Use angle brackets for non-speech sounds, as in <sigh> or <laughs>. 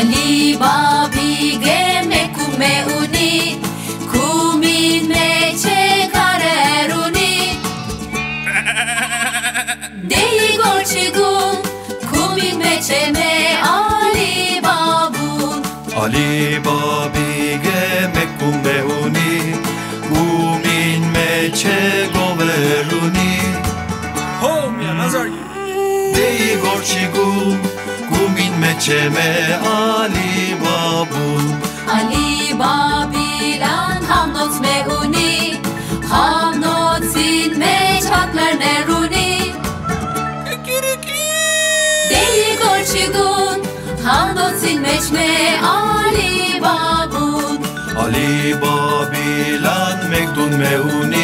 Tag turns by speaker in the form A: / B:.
A: Ali Babi Geme Kumeuni Kumin Meche Kareruni <laughs> Dei Gorchigun Kumin Meche Me Ali Babun.
B: Ali Babige mekumeuni Umin meçe goveruni
C: Hom ya nazar.
B: Dei gorçigu Gumin meçe me Ali babun
A: Ali Babilan Hamnot Meuni. Hamnot Sin Me Çaklar Neruni. Dei Gorchigun Hamnot Sin Meçme Ali Babun
B: Ali babilan mekdun meuni